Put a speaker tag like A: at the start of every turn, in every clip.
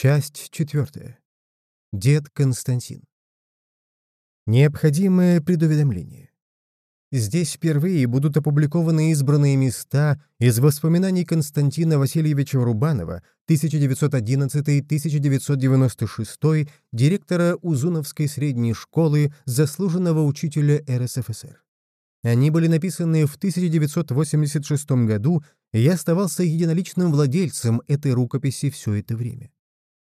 A: Часть четвертая. Дед Константин. Необходимое предуведомление. Здесь впервые будут опубликованы избранные места из воспоминаний Константина Васильевича Рубанова 1911-1996, директора Узуновской средней школы, заслуженного учителя РСФСР. Они были написаны в 1986 году, и я оставался единоличным владельцем этой рукописи все это время.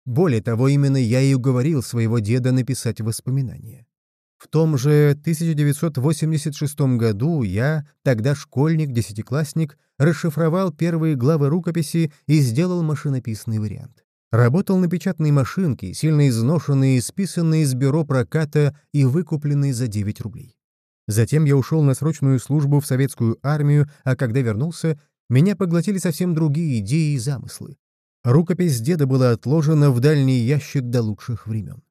A: Более того, именно я и уговорил своего деда написать воспоминания. В том же 1986 году я, тогда школьник, десятиклассник, расшифровал первые главы рукописи и сделал машинописный вариант. Работал на печатной машинке, сильно изношенной, списанной из бюро проката и выкупленной за 9 рублей. Затем я ушел на срочную службу в советскую армию, а когда вернулся, меня поглотили совсем другие идеи и замыслы. Рукопись деда была отложена в дальний ящик до лучших времен.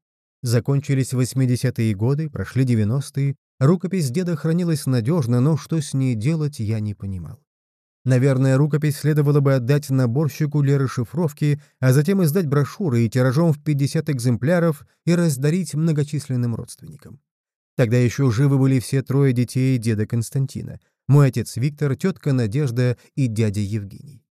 A: Закончились 80-е годы, прошли 90-е, рукопись деда хранилась надежно, но что с ней делать, я не понимал. Наверное, рукопись следовало бы отдать наборщику для расшифровки, а затем издать брошюры и тиражом в 50 экземпляров и раздарить многочисленным родственникам. Тогда еще живы были все трое детей деда Константина — мой отец Виктор, тетка Надежда и дядя Евгений.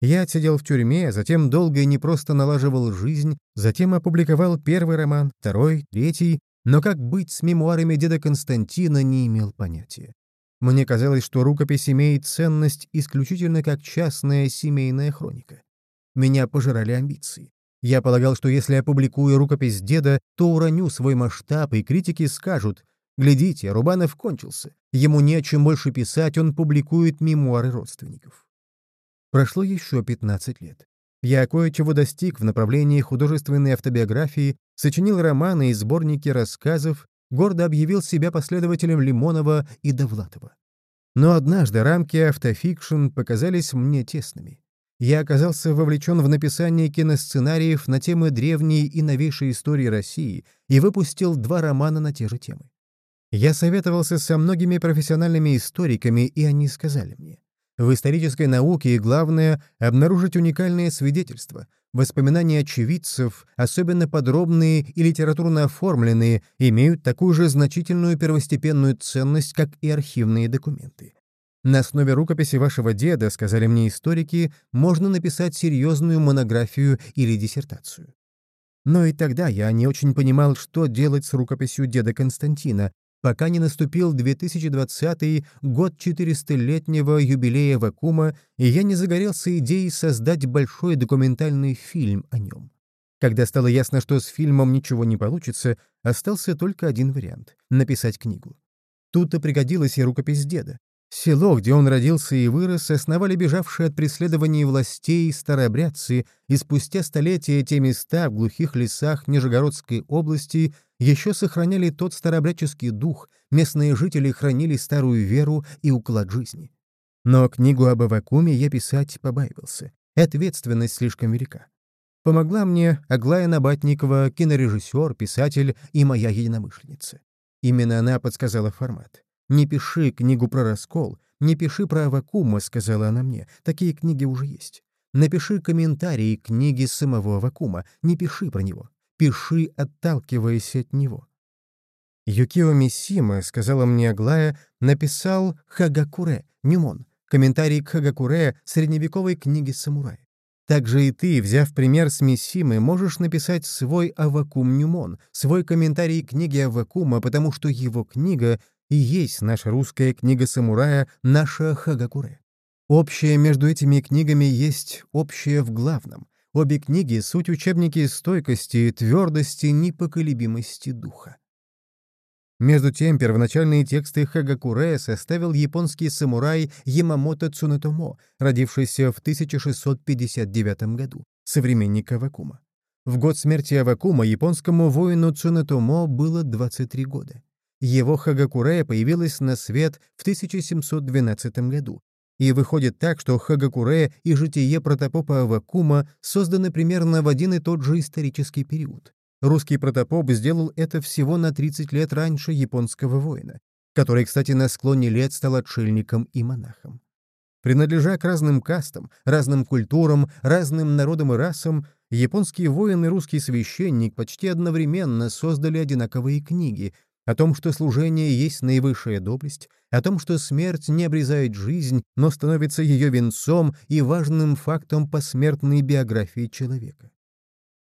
A: Я отсидел в тюрьме, а затем долго и непросто налаживал жизнь, затем опубликовал первый роман, второй, третий, но как быть с мемуарами деда Константина не имел понятия. Мне казалось, что рукопись имеет ценность исключительно как частная семейная хроника. Меня пожирали амбиции. Я полагал, что если опубликую рукопись деда, то уроню свой масштаб, и критики скажут, «Глядите, Рубанов кончился. Ему не о чем больше писать, он публикует мемуары родственников». Прошло еще 15 лет. Я кое-чего достиг в направлении художественной автобиографии, сочинил романы и сборники рассказов, гордо объявил себя последователем Лимонова и Довлатова. Но однажды рамки автофикшн показались мне тесными. Я оказался вовлечен в написание киносценариев на темы древней и новейшей истории России и выпустил два романа на те же темы. Я советовался со многими профессиональными историками, и они сказали мне, в исторической науке главное — обнаружить уникальные свидетельства, воспоминания очевидцев, особенно подробные и литературно оформленные, имеют такую же значительную первостепенную ценность, как и архивные документы. На основе рукописи вашего деда, сказали мне историки, можно написать серьезную монографию или диссертацию. Но и тогда я не очень понимал, что делать с рукописью деда Константина, пока не наступил 2020 год 400-летнего юбилея Вакума, и я не загорелся идеей создать большой документальный фильм о нем. Когда стало ясно, что с фильмом ничего не получится, остался только один вариант — написать книгу. Тут-то пригодилась и рукопись деда. Село, где он родился и вырос, основали бежавшие от преследований властей старообрядцы, и спустя столетия те места в глухих лесах Нижегородской области еще сохраняли тот старообрядческий дух, местные жители хранили старую веру и уклад жизни. Но книгу об Авакуме я писать побаивался. Ответственность слишком велика. Помогла мне Аглая Набатникова, кинорежиссер, писатель и моя единомышленница. Именно она подсказала формат. «Не пиши книгу про раскол, не пиши про Авакума», — сказала она мне. «Такие книги уже есть. Напиши комментарии к книге самого Авакума, не пиши про него пиши, отталкиваясь от него. Юкио Мисима, сказала мне Аглая, написал Хагакуре, Нюмон, комментарий к Хагакуре средневековой книги самурая. Также и ты, взяв пример с Мисимы, можешь написать свой Авакум Нюмон, свой комментарий к книге Авакума, потому что его книга и есть наша русская книга самурая, наша Хагакуре. Общее между этими книгами есть общее в главном — Обе книги — суть учебники стойкости, твердости, непоколебимости духа. Между тем, первоначальные тексты Хагакуре составил японский самурай Ямамото Цунетомо, родившийся в 1659 году, современник Авакума. В год смерти Авакума японскому воину Цунетомо было 23 года. Его Хагакуре появилась на свет в 1712 году, и выходит так, что Хагакуре и житие протопопа Авакума созданы примерно в один и тот же исторический период. Русский протопоп сделал это всего на 30 лет раньше японского воина, который, кстати, на склоне лет стал отшельником и монахом. Принадлежа к разным кастам, разным культурам, разным народам и расам, японский воин и русский священник почти одновременно создали одинаковые книги о том, что служение есть наивысшая доблесть, о том, что смерть не обрезает жизнь, но становится ее венцом и важным фактом посмертной биографии человека.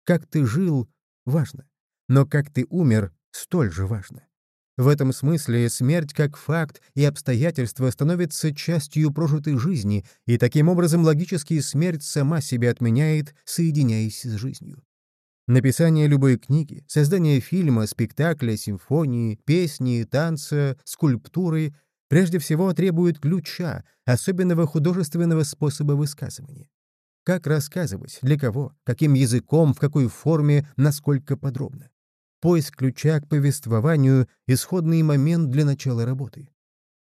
A: Как ты жил — важно, но как ты умер — столь же важно. В этом смысле смерть как факт и обстоятельство становится частью прожитой жизни, и таким образом логически смерть сама себя отменяет, соединяясь с жизнью. Написание любой книги, создание фильма, спектакля, симфонии, песни, танца, скульптуры прежде всего требует ключа, особенного художественного способа высказывания. Как рассказывать, для кого, каким языком, в какой форме, насколько подробно поиск ключа к повествованию — исходный момент для начала работы.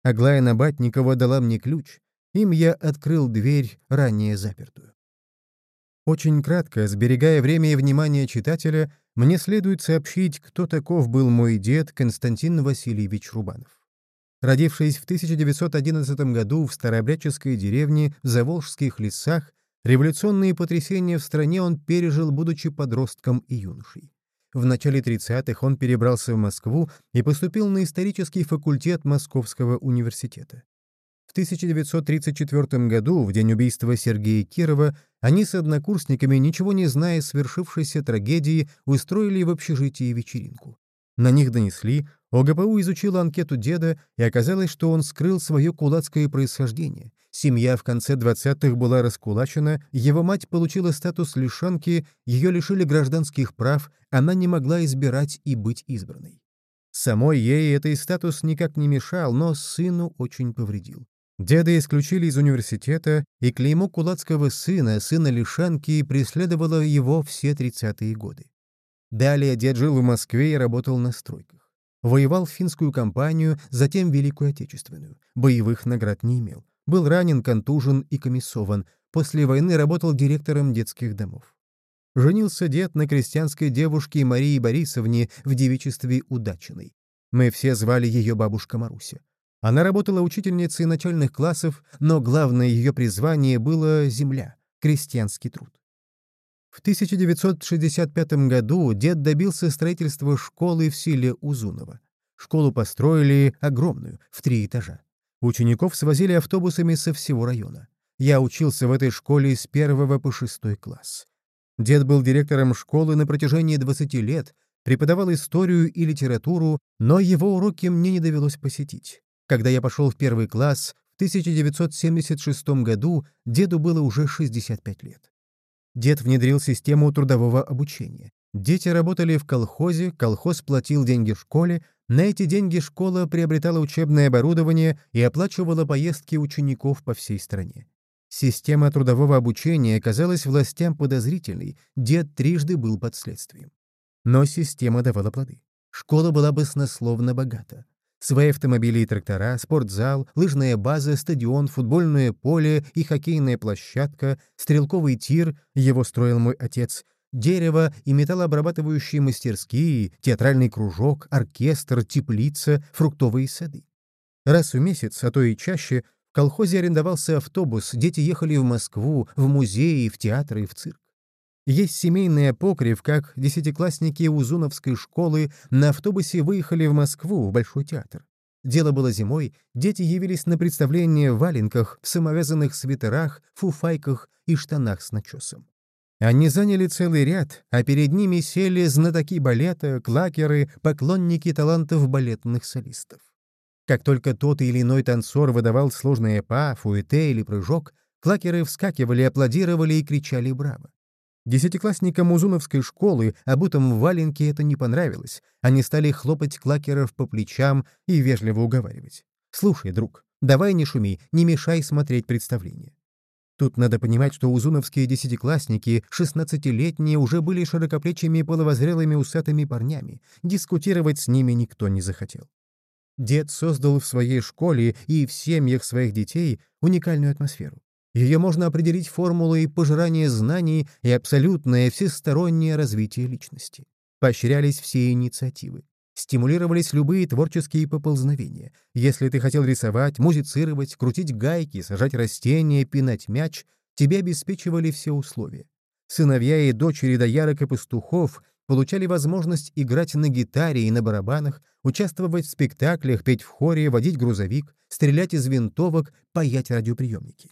A: Аглая Набатникова дала мне ключ, им я открыл дверь, ранее запертую. Очень кратко, сберегая время и внимание читателя, мне следует сообщить, кто таков был мой дед Константин Васильевич Рубанов. Родившись в 1911 году в старообрядческой деревне в Заволжских лесах, революционные потрясения в стране он пережил, будучи подростком и юношей. В начале 30-х он перебрался в Москву и поступил на исторический факультет Московского университета. В 1934 году, в день убийства Сергея Кирова, они с однокурсниками, ничего не зная свершившейся трагедии, устроили в общежитии вечеринку. На них донесли, ОГПУ изучила анкету деда, и оказалось, что он скрыл свое кулацкое происхождение. Семья в конце 20-х была раскулачена, его мать получила статус лишанки, ее лишили гражданских прав, она не могла избирать и быть избранной. Самой ей этот статус никак не мешал, но сыну очень повредил. Деда исключили из университета, и клеймо кулацкого сына, сына Лишанки, преследовало его все 30-е годы. Далее дед жил в Москве и работал на стройках. Воевал в финскую кампанию, затем Великую Отечественную. Боевых наград не имел. Был ранен, контужен и комиссован. После войны работал директором детских домов. Женился дед на крестьянской девушке Марии Борисовне в девичестве Удачиной. Мы все звали ее бабушка Маруся. Она работала учительницей начальных классов, но главное ее призвание было земля, крестьянский труд. В 1965 году дед добился строительства школы в селе Узуново. Школу построили огромную, в три этажа. Учеников свозили автобусами со всего района. Я учился в этой школе с первого по шестой класс. Дед был директором школы на протяжении 20 лет, преподавал историю и литературу, но его уроки мне не довелось посетить. Когда я пошел в первый класс, в 1976 году деду было уже 65 лет. Дед внедрил систему трудового обучения. Дети работали в колхозе, колхоз платил деньги школе, на эти деньги школа приобретала учебное оборудование и оплачивала поездки учеников по всей стране. Система трудового обучения казалась властям подозрительной, дед трижды был под следствием. Но система давала плоды. Школа была баснословно богата. Свои автомобили и трактора, спортзал, лыжная база, стадион, футбольное поле и хоккейная площадка, стрелковый тир, его строил мой отец, дерево и металлообрабатывающие мастерские, театральный кружок, оркестр, теплица, фруктовые сады. Раз в месяц, а то и чаще, в колхозе арендовался автобус, дети ехали в Москву, в музеи, в театры и в цирк. Есть семейный апокриф, как десятиклассники Узуновской школы на автобусе выехали в Москву, в Большой театр. Дело было зимой, дети явились на представление в валенках, в самовязанных свитерах, фуфайках и штанах с начесом. Они заняли целый ряд, а перед ними сели знатоки балета, клакеры, поклонники талантов балетных солистов. Как только тот или иной танцор выдавал сложное па, фуэте или прыжок, клакеры вскакивали, аплодировали и кричали «Браво!». Десятиклассникам Музуновской школы, обутым в валенке, это не понравилось. Они стали хлопать клакеров по плечам и вежливо уговаривать. «Слушай, друг, давай не шуми, не мешай смотреть представление. Тут надо понимать, что узуновские десятиклассники, шестнадцатилетние, уже были широкоплечими половозрелыми усатыми парнями. Дискутировать с ними никто не захотел. Дед создал в своей школе и в семьях своих детей уникальную атмосферу. Ее можно определить формулой пожирания знаний и абсолютное всестороннее развитие личности. Поощрялись все инициативы. Стимулировались любые творческие поползновения. Если ты хотел рисовать, музицировать, крутить гайки, сажать растения, пинать мяч, тебе обеспечивали все условия. Сыновья и дочери доярок и пастухов получали возможность играть на гитаре и на барабанах, участвовать в спектаклях, петь в хоре, водить грузовик, стрелять из винтовок, паять радиоприемники.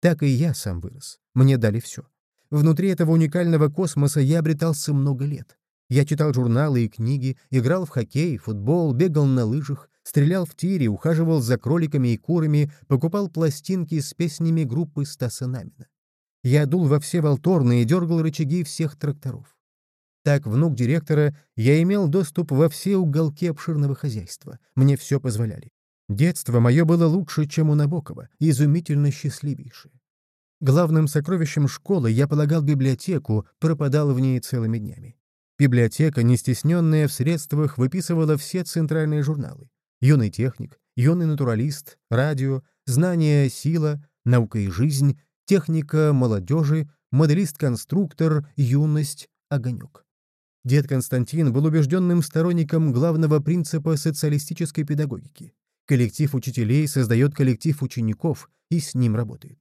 A: Так и я сам вырос. Мне дали все. Внутри этого уникального космоса я обретался много лет. Я читал журналы и книги, играл в хоккей, футбол, бегал на лыжах, стрелял в тире, ухаживал за кроликами и курами, покупал пластинки с песнями группы Стаса Намина. Я дул во все волторны и дергал рычаги всех тракторов. Так, внук директора, я имел доступ во все уголки обширного хозяйства. Мне все позволяли. Детство мое было лучше, чем у Набокова, изумительно счастливейшее. Главным сокровищем школы я полагал библиотеку, пропадал в ней целыми днями. Библиотека, не стесненная в средствах, выписывала все центральные журналы. «Юный техник», «Юный натуралист», «Радио», «Знание, сила», «Наука и жизнь», «Техника молодежи», «Моделист-конструктор», «Юность», «Огонек». Дед Константин был убежденным сторонником главного принципа социалистической педагогики. Коллектив учителей создает коллектив учеников и с ним работает.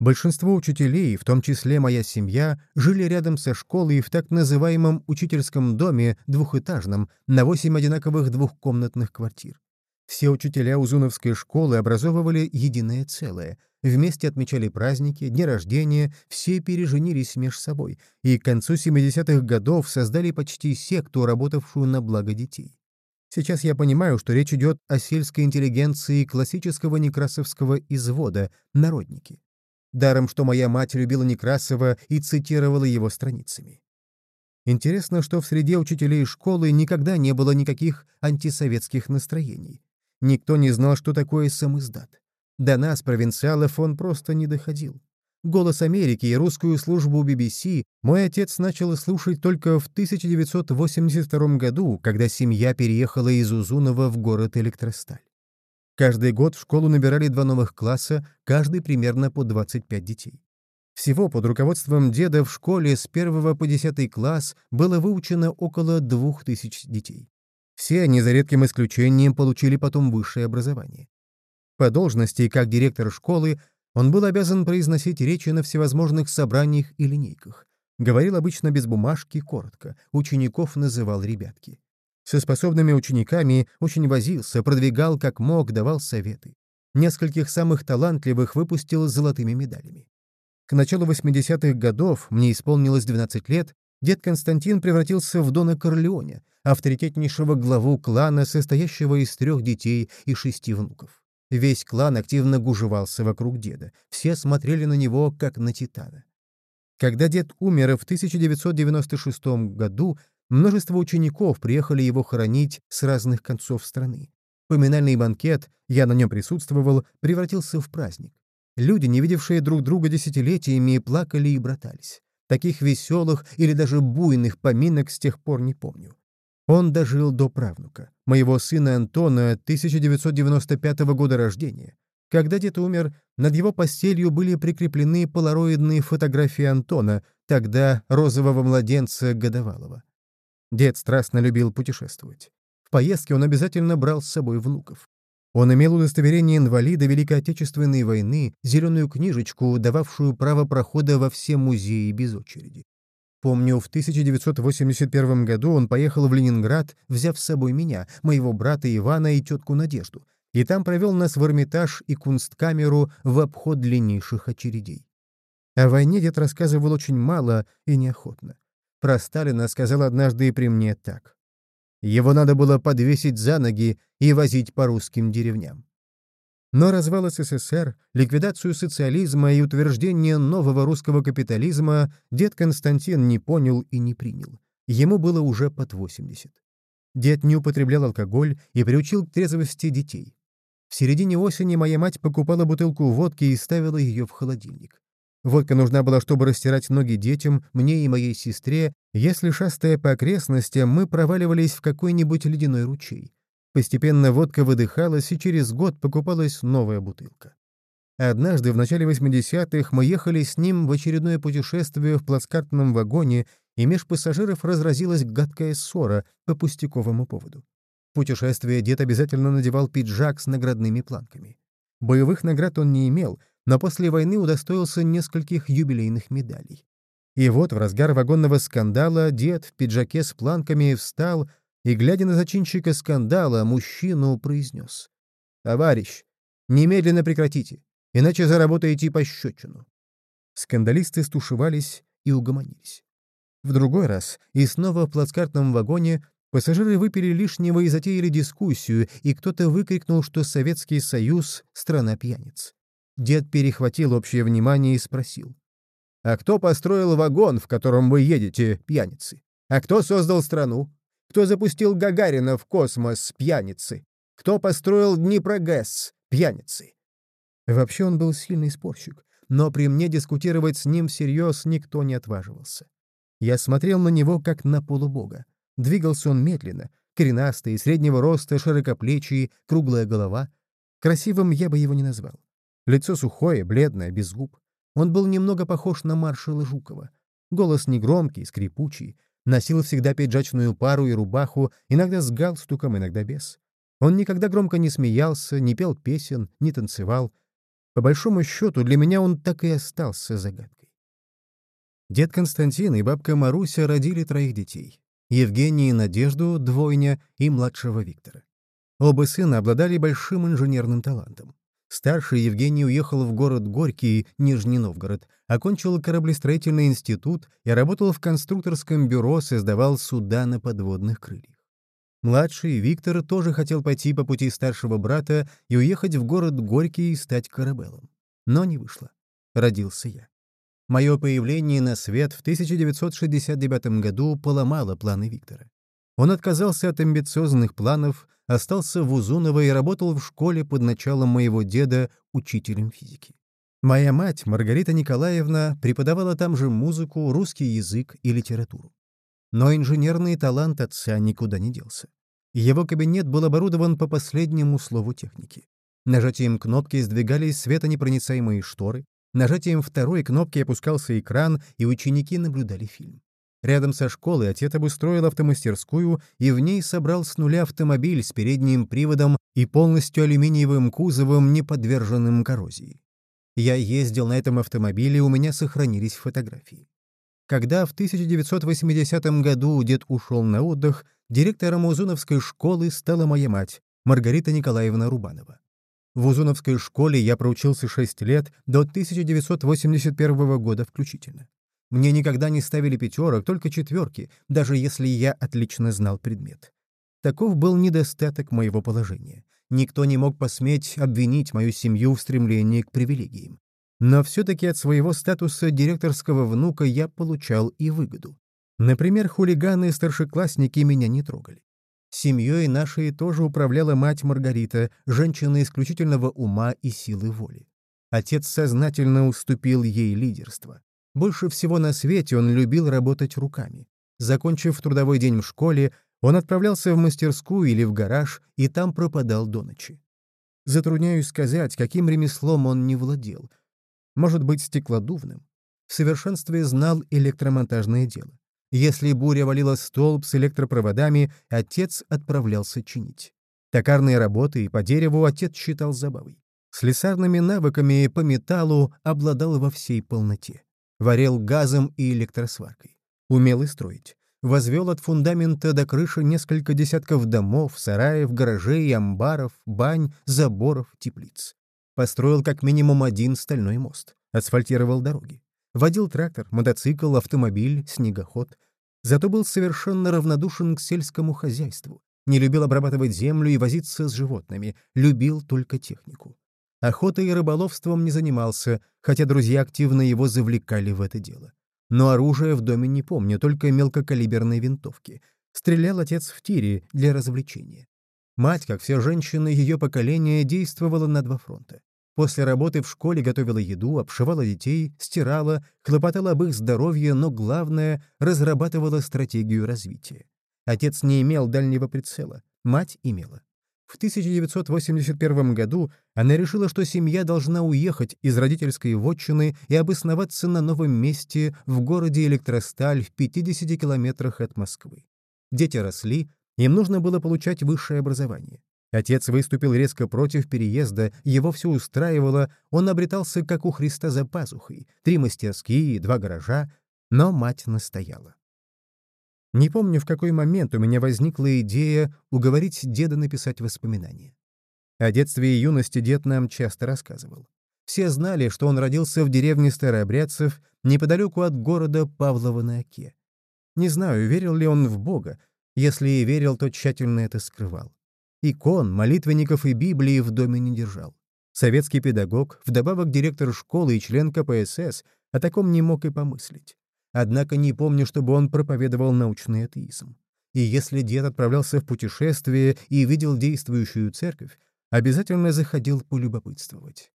A: Большинство учителей, в том числе моя семья, жили рядом со школой в так называемом учительском доме двухэтажном на восемь одинаковых двухкомнатных квартир. Все учителя Узуновской школы образовывали единое целое, вместе отмечали праздники, дни рождения, все переженились меж собой и к концу 70-х годов создали почти секту, работавшую на благо детей. Сейчас я понимаю, что речь идет о сельской интеллигенции классического некрасовского извода, народники. Даром, что моя мать любила Некрасова и цитировала его страницами. Интересно, что в среде учителей школы никогда не было никаких антисоветских настроений. Никто не знал, что такое самиздат. До нас, провинциалов, он просто не доходил. «Голос Америки» и русскую службу BBC мой отец начал слушать только в 1982 году, когда семья переехала из Узунова в город Электросталь. Каждый год в школу набирали два новых класса, каждый примерно по 25 детей. Всего под руководством деда в школе с 1 по 10 класс было выучено около 2000 детей. Все они, за редким исключением, получили потом высшее образование. По должности, как директор школы, он был обязан произносить речи на всевозможных собраниях и линейках. Говорил обычно без бумажки, коротко, учеников называл ребятки. Со способными учениками очень возился, продвигал как мог, давал советы. Нескольких самых талантливых выпустил с золотыми медалями. К началу 80-х годов, мне исполнилось 12 лет, дед Константин превратился в Дона Корлеоне, авторитетнейшего главу клана, состоящего из трех детей и шести внуков. Весь клан активно гужевался вокруг деда, все смотрели на него, как на титана. Когда дед умер в 1996 году, Множество учеников приехали его хоронить с разных концов страны. Поминальный банкет, я на нем присутствовал, превратился в праздник. Люди, не видевшие друг друга десятилетиями, плакали и братались. Таких веселых или даже буйных поминок с тех пор не помню. Он дожил до правнука, моего сына Антона, 1995 года рождения. Когда дед умер, над его постелью были прикреплены полароидные фотографии Антона, тогда розового младенца годовалого. Дед страстно любил путешествовать. В поездке он обязательно брал с собой внуков. Он имел удостоверение инвалида Великой Отечественной войны, зеленую книжечку, дававшую право прохода во все музеи без очереди. Помню, в 1981 году он поехал в Ленинград, взяв с собой меня, моего брата Ивана и тетку Надежду, и там провел нас в Эрмитаж и Кунсткамеру в обход длиннейших очередей. О войне дед рассказывал очень мало и неохотно. Про Сталина сказал однажды и при мне так. Его надо было подвесить за ноги и возить по русским деревням. Но развал СССР, ликвидацию социализма и утверждение нового русского капитализма дед Константин не понял и не принял. Ему было уже под 80. Дед не употреблял алкоголь и приучил к трезвости детей. В середине осени моя мать покупала бутылку водки и ставила ее в холодильник. Водка нужна была, чтобы растирать ноги детям, мне и моей сестре, если, шастая по окрестностям, мы проваливались в какой-нибудь ледяной ручей. Постепенно водка выдыхалась, и через год покупалась новая бутылка. Однажды, в начале 80-х, мы ехали с ним в очередное путешествие в плацкартном вагоне, и меж пассажиров разразилась гадкая ссора по пустяковому поводу. В путешествие дед обязательно надевал пиджак с наградными планками. Боевых наград он не имел — но после войны удостоился нескольких юбилейных медалей. И вот в разгар вагонного скандала дед в пиджаке с планками встал и, глядя на зачинщика скандала, мужчину произнес. «Товарищ, немедленно прекратите, иначе заработаете пощечину». Скандалисты стушевались и угомонились. В другой раз, и снова в плацкартном вагоне, пассажиры выпили лишнего и затеяли дискуссию, и кто-то выкрикнул, что Советский Союз — страна пьяниц. Дед перехватил общее внимание и спросил. «А кто построил вагон, в котором вы едете, пьяницы? А кто создал страну? Кто запустил Гагарина в космос, пьяницы? Кто построил Днепрогэс, пьяницы?» Вообще он был сильный спорщик, но при мне дискутировать с ним всерьез никто не отваживался. Я смотрел на него, как на полубога. Двигался он медленно, коренастый, среднего роста, широкоплечий, круглая голова. Красивым я бы его не назвал. Лицо сухое, бледное, без губ. Он был немного похож на маршала Жукова. Голос негромкий, скрипучий. Носил всегда пиджачную пару и рубаху, иногда с галстуком, иногда без. Он никогда громко не смеялся, не пел песен, не танцевал. По большому счету, для меня он так и остался загадкой. Дед Константин и бабка Маруся родили троих детей. Евгении и Надежду, двойня, и младшего Виктора. Оба сына обладали большим инженерным талантом. Старший Евгений уехал в город Горький, Нижний Новгород, окончил кораблестроительный институт и работал в конструкторском бюро, создавал суда на подводных крыльях. Младший Виктор тоже хотел пойти по пути старшего брата и уехать в город Горький и стать корабелом. Но не вышло. Родился я. Мое появление на свет в 1969 году поломало планы Виктора. Он отказался от амбициозных планов, остался в Узуново и работал в школе под началом моего деда учителем физики. Моя мать, Маргарита Николаевна, преподавала там же музыку, русский язык и литературу. Но инженерный талант отца никуда не делся. Его кабинет был оборудован по последнему слову техники. Нажатием кнопки сдвигались светонепроницаемые шторы, нажатием второй кнопки опускался экран, и ученики наблюдали фильм. Рядом со школой отец обустроил автомастерскую и в ней собрал с нуля автомобиль с передним приводом и полностью алюминиевым кузовом, не подверженным коррозии. Я ездил на этом автомобиле, у меня сохранились фотографии. Когда в 1980 году дед ушел на отдых, директором Узуновской школы стала моя мать, Маргарита Николаевна Рубанова. В Узуновской школе я проучился 6 лет, до 1981 года включительно. Мне никогда не ставили пятерок, только четверки, даже если я отлично знал предмет. Таков был недостаток моего положения. Никто не мог посметь обвинить мою семью в стремлении к привилегиям. Но все-таки от своего статуса директорского внука я получал и выгоду. Например, хулиганы и старшеклассники меня не трогали. Семьей нашей тоже управляла мать Маргарита, женщина исключительного ума и силы воли. Отец сознательно уступил ей лидерство. Больше всего на свете он любил работать руками. Закончив трудовой день в школе, он отправлялся в мастерскую или в гараж и там пропадал до ночи. Затрудняюсь сказать, каким ремеслом он не владел. Может быть, стеклодувным. В совершенстве знал электромонтажное дело. Если буря валила столб с электропроводами, отец отправлялся чинить. Токарные работы и по дереву отец считал забавой. Слесарными навыками по металлу обладал во всей полноте варил газом и электросваркой. Умел и строить. Возвел от фундамента до крыши несколько десятков домов, сараев, гаражей, амбаров, бань, заборов, теплиц. Построил как минимум один стальной мост. Асфальтировал дороги. Водил трактор, мотоцикл, автомобиль, снегоход. Зато был совершенно равнодушен к сельскому хозяйству. Не любил обрабатывать землю и возиться с животными. Любил только технику. Охотой и рыболовством не занимался, хотя друзья активно его завлекали в это дело. Но оружия в доме не помню, только мелкокалиберные винтовки. Стрелял отец в тире для развлечения. Мать, как все женщины ее поколения, действовала на два фронта. После работы в школе готовила еду, обшивала детей, стирала, хлопотала об их здоровье, но главное — разрабатывала стратегию развития. Отец не имел дальнего прицела, мать имела. В 1981 году она решила, что семья должна уехать из родительской вотчины и обосноваться на новом месте в городе Электросталь в 50 километрах от Москвы. Дети росли, им нужно было получать высшее образование. Отец выступил резко против переезда, его все устраивало, он обретался, как у Христа за пазухой, три мастерские, два гаража, но мать настояла. Не помню, в какой момент у меня возникла идея уговорить деда написать воспоминания. О детстве и юности дед нам часто рассказывал. Все знали, что он родился в деревне Старообрядцев, неподалеку от города Павлова на Оке. Не знаю, верил ли он в Бога, если и верил, то тщательно это скрывал. Икон, молитвенников и Библии в доме не держал. Советский педагог, вдобавок директор школы и член КПСС, о таком не мог и помыслить. Однако не помню, чтобы он проповедовал научный атеизм. И если дед отправлялся в путешествие и видел действующую церковь, обязательно заходил полюбопытствовать.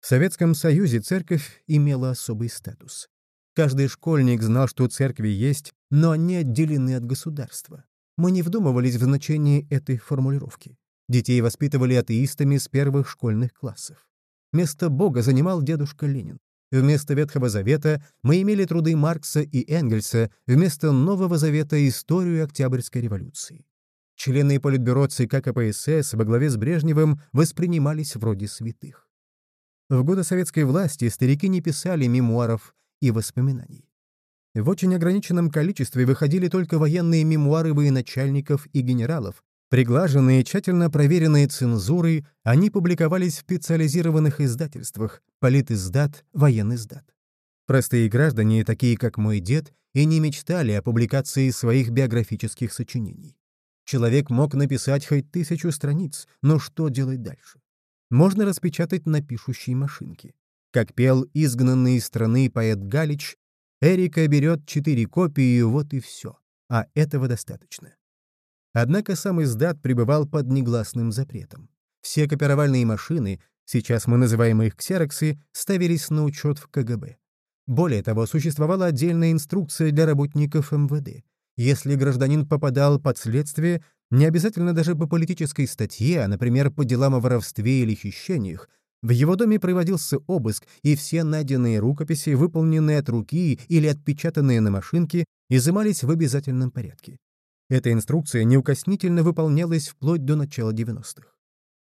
A: В Советском Союзе церковь имела особый статус. Каждый школьник знал, что церкви есть, но они отделены от государства. Мы не вдумывались в значение этой формулировки. Детей воспитывали атеистами с первых школьных классов. Место Бога занимал дедушка Ленин. Вместо Ветхого Завета мы имели труды Маркса и Энгельса, вместо Нового Завета — историю Октябрьской революции. Члены Политбюро ЦК КПСС во главе с Брежневым воспринимались вроде святых. В годы советской власти старики не писали мемуаров и воспоминаний. В очень ограниченном количестве выходили только военные мемуары военачальников и генералов, Приглаженные, тщательно проверенные цензурой, они публиковались в специализированных издательствах «Политиздат», «Воениздат». Простые граждане, такие как мой дед, и не мечтали о публикации своих биографических сочинений. Человек мог написать хоть тысячу страниц, но что делать дальше? Можно распечатать на пишущей машинке. Как пел изгнанный из страны поэт Галич, «Эрика берет четыре копии, вот и все, а этого достаточно». Однако сам издат пребывал под негласным запретом. Все копировальные машины, сейчас мы называем их ксероксы, ставились на учет в КГБ. Более того, существовала отдельная инструкция для работников МВД. Если гражданин попадал под следствие, не обязательно даже по политической статье, а, например, по делам о воровстве или хищениях, в его доме проводился обыск, и все найденные рукописи, выполненные от руки или отпечатанные на машинке, изымались в обязательном порядке. Эта инструкция неукоснительно выполнялась вплоть до начала 90-х.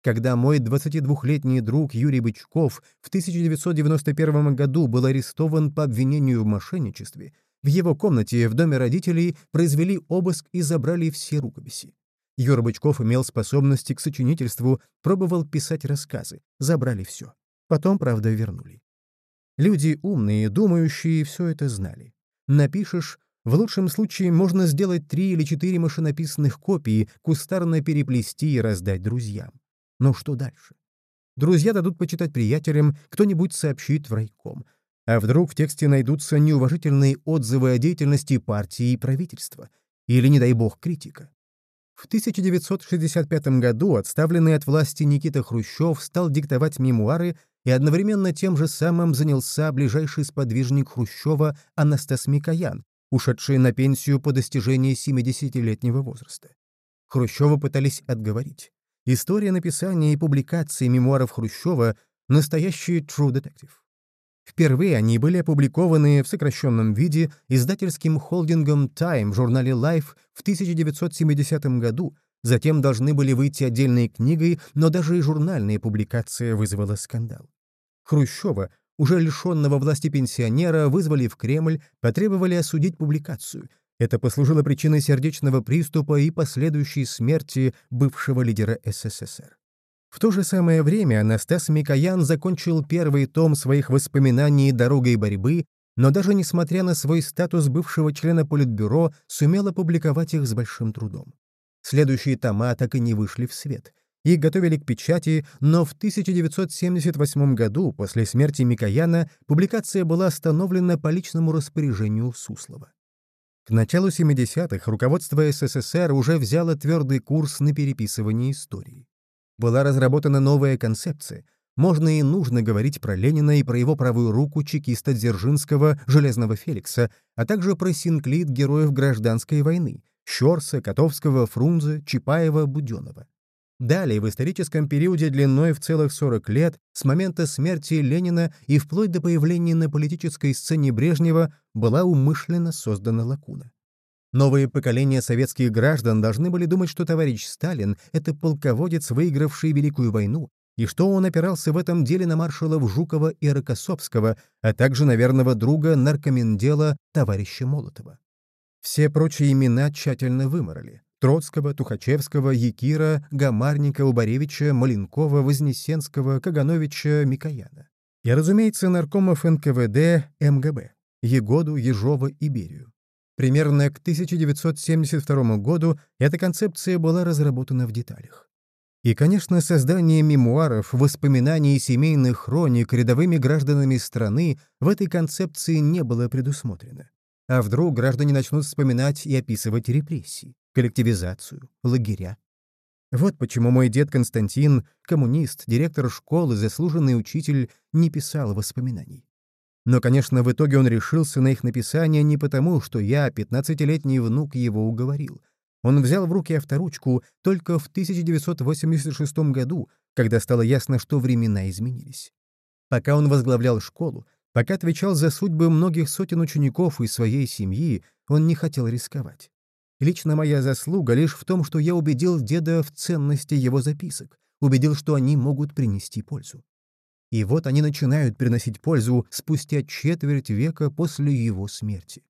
A: Когда мой 22-летний друг Юрий Бычков в 1991 году был арестован по обвинению в мошенничестве, в его комнате в доме родителей произвели обыск и забрали все рукописи. Юра Бычков имел способности к сочинительству, пробовал писать рассказы, забрали все. Потом, правда, вернули. Люди умные, думающие, все это знали. Напишешь в лучшем случае можно сделать три или четыре машинописных копии, кустарно переплести и раздать друзьям. Но что дальше? Друзья дадут почитать приятелям, кто-нибудь сообщит в райком. А вдруг в тексте найдутся неуважительные отзывы о деятельности партии и правительства? Или, не дай бог, критика? В 1965 году отставленный от власти Никита Хрущев стал диктовать мемуары и одновременно тем же самым занялся ближайший сподвижник Хрущева Анастас Микоян, ушедшие на пенсию по достижении 70-летнего возраста. Хрущева пытались отговорить. История написания и публикации мемуаров Хрущева — настоящий true detective. Впервые они были опубликованы в сокращенном виде издательским холдингом Time в журнале Life в 1970 году, затем должны были выйти отдельной книгой, но даже и журнальная публикация вызвала скандал. Хрущева, уже лишенного власти пенсионера вызвали в Кремль, потребовали осудить публикацию. Это послужило причиной сердечного приступа и последующей смерти бывшего лидера СССР. В то же самое время Анастас Микоян закончил первый том своих воспоминаний «Дорогой борьбы», но даже несмотря на свой статус бывшего члена Политбюро, сумел опубликовать их с большим трудом. Следующие тома так и не вышли в свет — их готовили к печати, но в 1978 году, после смерти Микояна, публикация была остановлена по личному распоряжению Суслова. К началу 70-х руководство СССР уже взяло твердый курс на переписывание истории. Была разработана новая концепция. Можно и нужно говорить про Ленина и про его правую руку чекиста Дзержинского, Железного Феликса, а также про синклит героев гражданской войны — Щорса, Котовского, Фрунзе, Чапаева, Буденова. Далее, в историческом периоде длиной в целых 40 лет, с момента смерти Ленина и вплоть до появления на политической сцене Брежнева, была умышленно создана лакуна. Новые поколения советских граждан должны были думать, что товарищ Сталин — это полководец, выигравший Великую войну, и что он опирался в этом деле на маршалов Жукова и Рокоссовского, а также на верного друга наркомендела товарища Молотова. Все прочие имена тщательно выморали. Троцкого, Тухачевского, Якира, Гамарника, Убаревича, Маленкова, Вознесенского, Кагановича, Микояна. И, разумеется, наркомов НКВД, МГБ, Егоду, Ежова и Берию. Примерно к 1972 году эта концепция была разработана в деталях. И, конечно, создание мемуаров, воспоминаний и семейных хроник рядовыми гражданами страны в этой концепции не было предусмотрено. А вдруг граждане начнут вспоминать и описывать репрессии, коллективизацию, лагеря? Вот почему мой дед Константин, коммунист, директор школы, заслуженный учитель, не писал воспоминаний. Но, конечно, в итоге он решился на их написание не потому, что я, 15-летний внук, его уговорил — он взял в руки авторучку только в 1986 году, когда стало ясно, что времена изменились. Пока он возглавлял школу, пока отвечал за судьбы многих сотен учеников и своей семьи, он не хотел рисковать. Лично моя заслуга лишь в том, что я убедил деда в ценности его записок, убедил, что они могут принести пользу. И вот они начинают приносить пользу спустя четверть века после его смерти.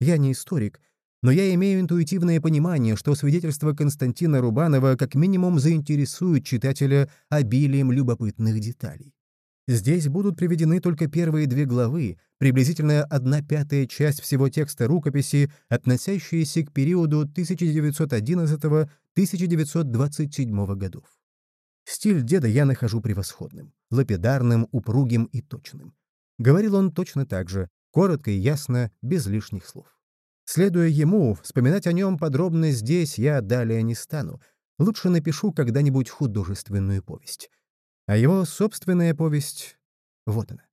A: Я не историк, но я имею интуитивное понимание, что свидетельство Константина Рубанова как минимум заинтересует читателя обилием любопытных деталей. Здесь будут приведены только первые две главы, приблизительно одна пятая часть всего текста рукописи, относящиеся к периоду 1911-1927 годов. Стиль деда я нахожу превосходным, лапидарным, упругим и точным. Говорил он точно так же, коротко и ясно, без лишних слов. Следуя ему, вспоминать о нем подробно здесь я далее не стану. Лучше напишу когда-нибудь художественную повесть. А его собственная повесть — вот она.